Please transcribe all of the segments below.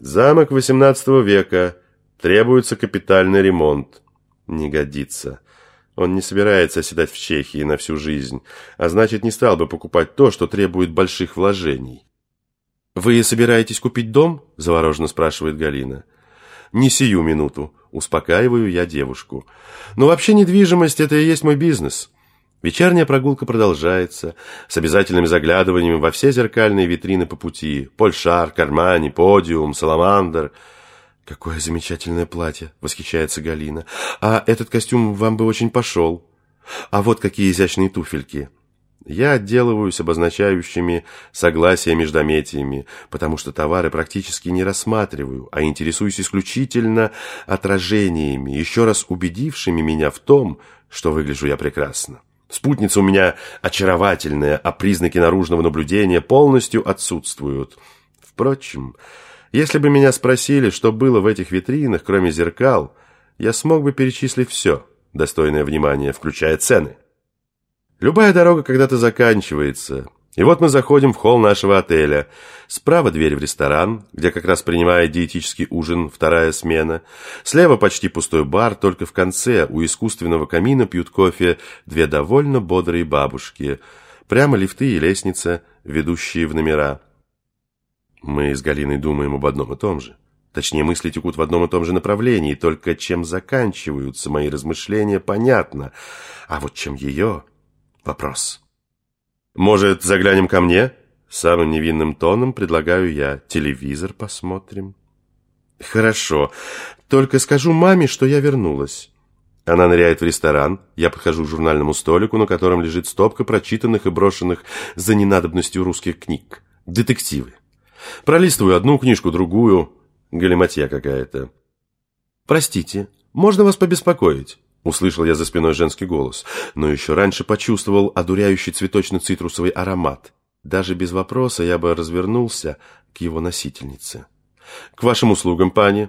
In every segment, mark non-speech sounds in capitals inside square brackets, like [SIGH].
Замок XVIII века. Требуется капитальный ремонт. Не годится. Он не собирается оседать в Чехии на всю жизнь, а значит, не стал бы покупать то, что требует больших вложений. «Вы собираетесь купить дом?» – завороженно спрашивает Галина. «Не сию минуту», – успокаиваю я девушку. «Но вообще недвижимость – это и есть мой бизнес». Вечерняя прогулка продолжается, с обязательными заглядываниями во все зеркальные витрины по пути. Польшар, Кармани, Подиум, Саламандр. «Какое замечательное платье!» – восхищается Галина. «А этот костюм вам бы очень пошел. А вот какие изящные туфельки!» Я отделываюсь обозначающими согласия междометиями, потому что товары практически не рассматриваю, а интересуюсь исключительно отражениями, еще раз убедившими меня в том, что выгляжу я прекрасно. Спутница у меня очаровательная, а признаки наружного наблюдения полностью отсутствуют. Впрочем, если бы меня спросили, что было в этих витринах, кроме зеркал, я смог бы перечислить все, достойное внимания, включая цены. Любая дорога когда-то заканчивается, и вот мы заходим в холл нашего отеля. Справа дверь в ресторан, где как раз принимает диетический ужин вторая смена. Слева почти пустой бар, только в конце у искусственного камина пьют кофе две довольно бодрые бабушки. Прямо лифты и лестница, ведущие в номера. Мы с Галиной думаем об одном и том же. Точнее, мысли текут в одном и том же направлении, только чем заканчиваются мои размышления, понятно. А вот чем ее – вопрос. «Может, заглянем ко мне?» Самым невинным тоном предлагаю я. «Телевизор посмотрим». «Хорошо. Только скажу маме, что я вернулась». Она ныряет в ресторан. Я подхожу к журнальному столику, на котором лежит стопка прочитанных и брошенных за ненадобностью русских книг. Детективы. Пролистываю одну книжку, другую. Галиматья какая-то. «Простите, можно вас побеспокоить?» Услышал я за спиной женский голос, но еще раньше почувствовал одуряющий цветочно-цитрусовый аромат. Даже без вопроса я бы развернулся к его носительнице. «К вашим услугам, пани!»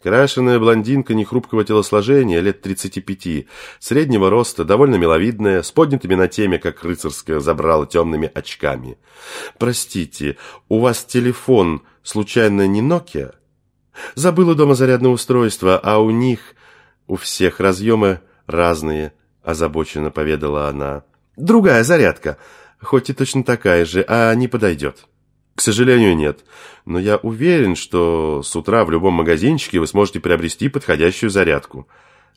Крашеная блондинка нехрупкого телосложения, лет 35, среднего роста, довольно миловидная, с поднятыми на теме, как рыцарская забрала темными очками. «Простите, у вас телефон, случайно, не Nokia?» «Забыла дома зарядное устройство, а у них «У всех разъемы разные», – озабоченно поведала она. «Другая зарядка, хоть и точно такая же, а не подойдет». «К сожалению, нет. Но я уверен, что с утра в любом магазинчике вы сможете приобрести подходящую зарядку».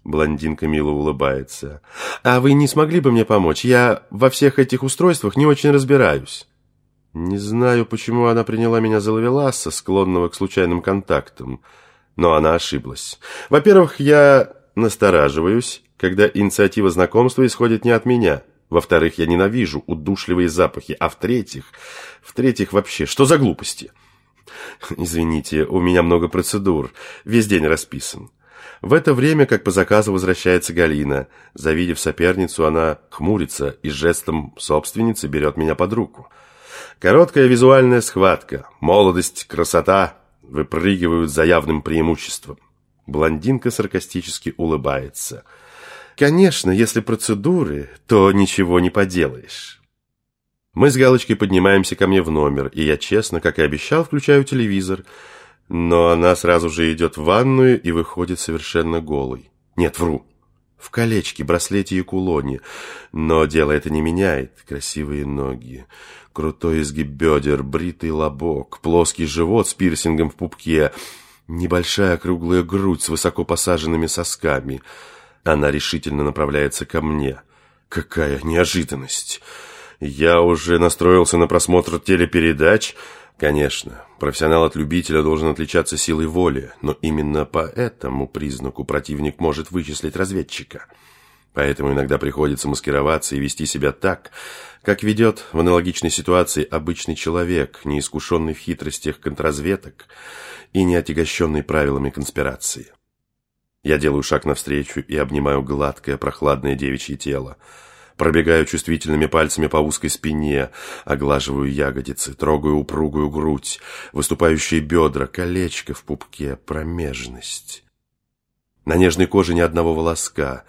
Блондинка мило улыбается. «А вы не смогли бы мне помочь? Я во всех этих устройствах не очень разбираюсь». Не знаю, почему она приняла меня за ловеласа, склонного к случайным контактам. Но она ошиблась. Во-первых, я настораживаюсь, когда инициатива знакомства исходит не от меня. Во-вторых, я ненавижу удушливые запахи. А в-третьих, в-третьих вообще, что за глупости? Извините, у меня много процедур, весь день расписан. В это время, как по заказу, возвращается Галина. Завидев соперницу, она хмурится и жестом собственницы берет меня под руку. Короткая визуальная схватка, молодость, красота выпрыгивают за явным преимуществом. Блондинка саркастически улыбается. «Конечно, если процедуры, то ничего не поделаешь». Мы с Галочкой поднимаемся ко мне в номер, и я честно, как и обещал, включаю телевизор. Но она сразу же идет в ванную и выходит совершенно голой. Нет, вру. В колечке, браслете и кулоне. Но дело это не меняет. Красивые ноги, крутой изгиб бедер, бритый лобок, плоский живот с пирсингом в пупке — Небольшая круглая грудь с высоко посаженными сосками. Она решительно направляется ко мне. Какая неожиданность! Я уже настроился на просмотр телепередач. Конечно, профессионал от любителя должен отличаться силой воли, но именно по этому признаку противник может вычислить разведчика. Поэтому иногда приходится маскироваться и вести себя так, как ведет в аналогичной ситуации обычный человек, неискушенный в хитростях контрразведок, и не отягощенный правилами конспирации. Я делаю шаг навстречу и обнимаю гладкое, прохладное девичье тело. Пробегаю чувствительными пальцами по узкой спине, оглаживаю ягодицы, трогаю упругую грудь, выступающие бедра, колечко в пупке, промежность. На нежной коже ни одного волоска,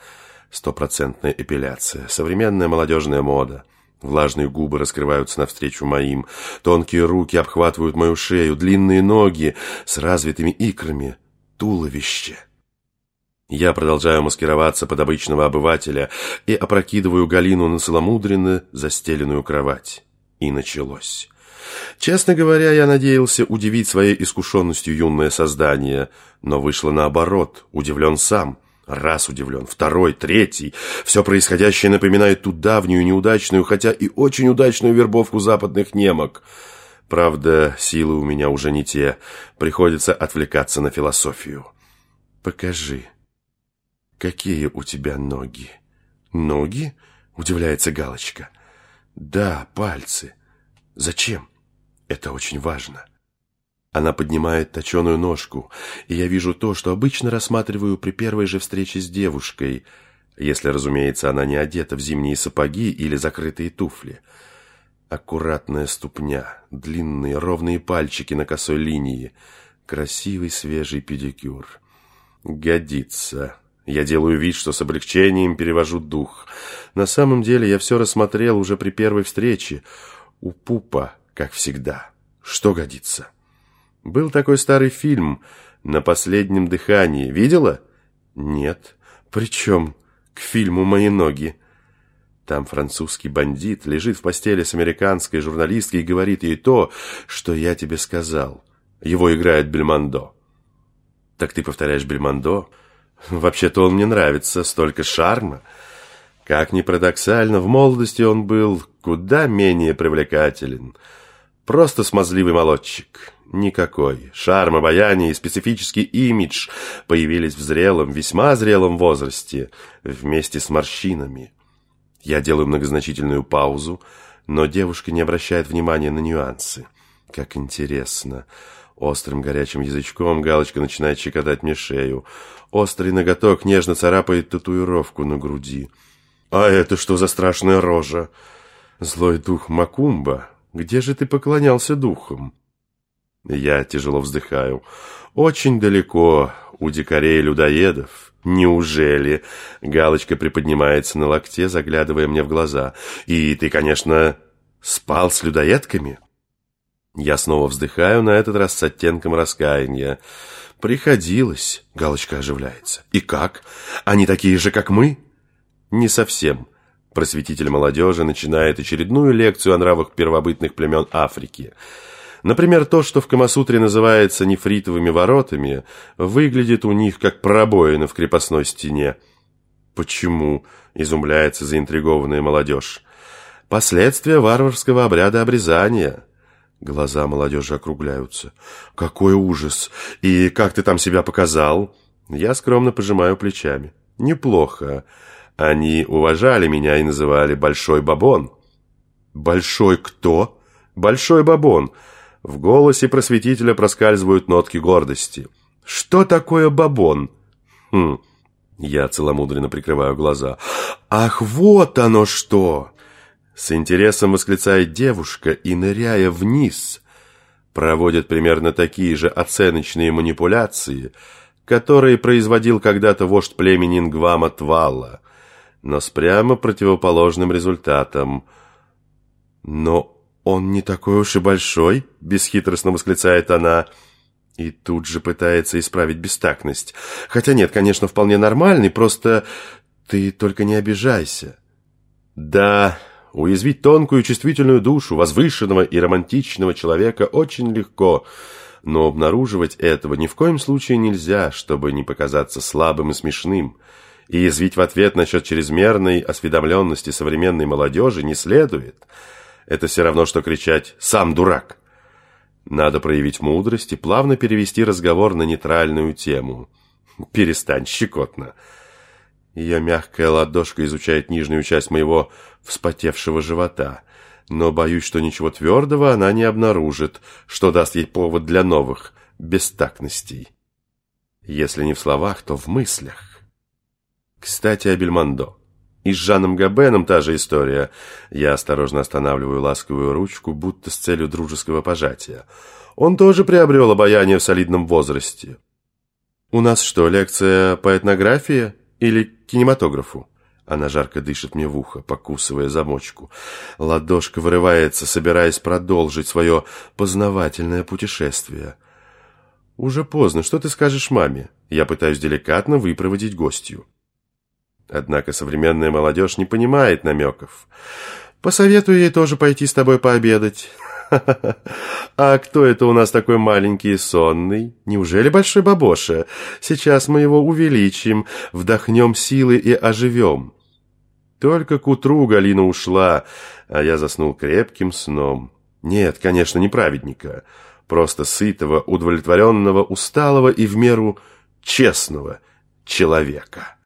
стопроцентная эпиляция, современная молодежная мода. Влажные губы раскрываются навстречу моим, тонкие руки обхватывают мою шею, длинные ноги с развитыми икрами, туловище. Я продолжаю маскироваться под обычного обывателя и опрокидываю Галину на целомудренно застеленную кровать. И началось. Честно говоря, я надеялся удивить своей искушенностью юное создание, но вышло наоборот, удивлен сам. Раз удивлен, второй, третий. Все происходящее напоминает ту давнюю неудачную, хотя и очень удачную вербовку западных немок. Правда, силы у меня уже не те. Приходится отвлекаться на философию. Покажи, какие у тебя ноги? Ноги? Удивляется Галочка. Да, пальцы. Зачем? Это очень важно. Она поднимает точеную ножку, и я вижу то, что обычно рассматриваю при первой же встрече с девушкой, если, разумеется, она не одета в зимние сапоги или закрытые туфли. Аккуратная ступня, длинные ровные пальчики на косой линии, красивый свежий педикюр. Годится. Я делаю вид, что с облегчением перевожу дух. На самом деле я все рассмотрел уже при первой встрече. У пупа, как всегда. Что годится? Был такой старый фильм «На последнем дыхании». Видела? Нет. Причем к фильму «Мои ноги». Там французский бандит лежит в постели с американской журналисткой и говорит ей то, что я тебе сказал. Его играет Бельмондо. Так ты повторяешь Бельмондо? Вообще-то он мне нравится, столько шарма. Как ни парадоксально, в молодости он был куда менее привлекателен. Просто смазливый молодчик. Никакой. Шарм, обаяние и специфический имидж появились в зрелом, весьма зрелом возрасте, вместе с морщинами. Я делаю многозначительную паузу, но девушка не обращает внимания на нюансы. Как интересно. Острым горячим язычком галочка начинает щекотать мне шею. Острый ноготок нежно царапает татуировку на груди. «А это что за страшная рожа?» «Злой дух Макумба, где же ты поклонялся духам?» Я тяжело вздыхаю. Очень далеко у дикарей-людоедов. Неужели? Галочка приподнимается на локте, заглядывая мне в глаза. И ты, конечно, спал с людоедками? Я снова вздыхаю, на этот раз с оттенком раскаяния. Приходилось. Галочка оживляется. И как? Они такие же, как мы? Не совсем. Просветитель молодежи начинает очередную лекцию о нравах первобытных племен Африки. Например, то, что в Камасутре называется нефритовыми воротами, выглядит у них как пробоина в крепостной стене. Почему? Изумляется заинтригованная молодежь. Последствия варварского обряда обрезания. Глаза молодежи округляются. Какой ужас! И как ты там себя показал? Я скромно пожимаю плечами. Неплохо. Они уважали меня и называли Большой Бабон. Большой кто? Большой Бабон. В голосе просветителя проскальзывают нотки гордости. «Что такое бабон?» «Хм...» Я целомудренно прикрываю глаза. «Ах, вот оно что!» С интересом восклицает девушка и, ныряя вниз, проводит примерно такие же оценочные манипуляции, которые производил когда-то вождь племени Нгвама Твала, но с прямо противоположным результатом. Но «Он не такой уж и большой», — бесхитростно восклицает она. И тут же пытается исправить бестактность. Хотя нет, конечно, вполне нормальный, просто ты только не обижайся. Да, уязвить тонкую чувствительную душу возвышенного и романтичного человека очень легко, но обнаруживать этого ни в коем случае нельзя, чтобы не показаться слабым и смешным. И язвить в ответ насчет чрезмерной осведомленности современной молодежи не следует – это все равно, что кричать «сам дурак». Надо проявить мудрость и плавно перевести разговор на нейтральную тему. Перестань, щекотно. Ее мягкая ладошка изучает нижнюю часть моего вспотевшего живота, но боюсь, что ничего твердого она не обнаружит, что даст ей повод для новых бестактностей. Если не в словах, то в мыслях. Кстати, о Бельмондо. И с Жаном Габеном та же история. Я осторожно останавливаю ласковую ручку, будто с целью дружеского пожатия. Он тоже приобрел обаяние в солидном возрасте. «У нас что, лекция по этнографии или кинематографу?» Она жарко дышит мне в ухо, покусывая замочку. Ладошка вырывается, собираясь продолжить свое познавательное путешествие. «Уже поздно. Что ты скажешь маме?» Я пытаюсь деликатно выпроводить гостью. Однако современная молодежь не понимает намеков. «Посоветую ей тоже пойти с тобой пообедать». [LAUGHS] «А кто это у нас такой маленький и сонный? Неужели большой бабоша? Сейчас мы его увеличим, вдохнем силы и оживем». Только к утру Галина ушла, а я заснул крепким сном. Нет, конечно, не праведника, просто сытого, удовлетворенного, усталого и в меру честного человека.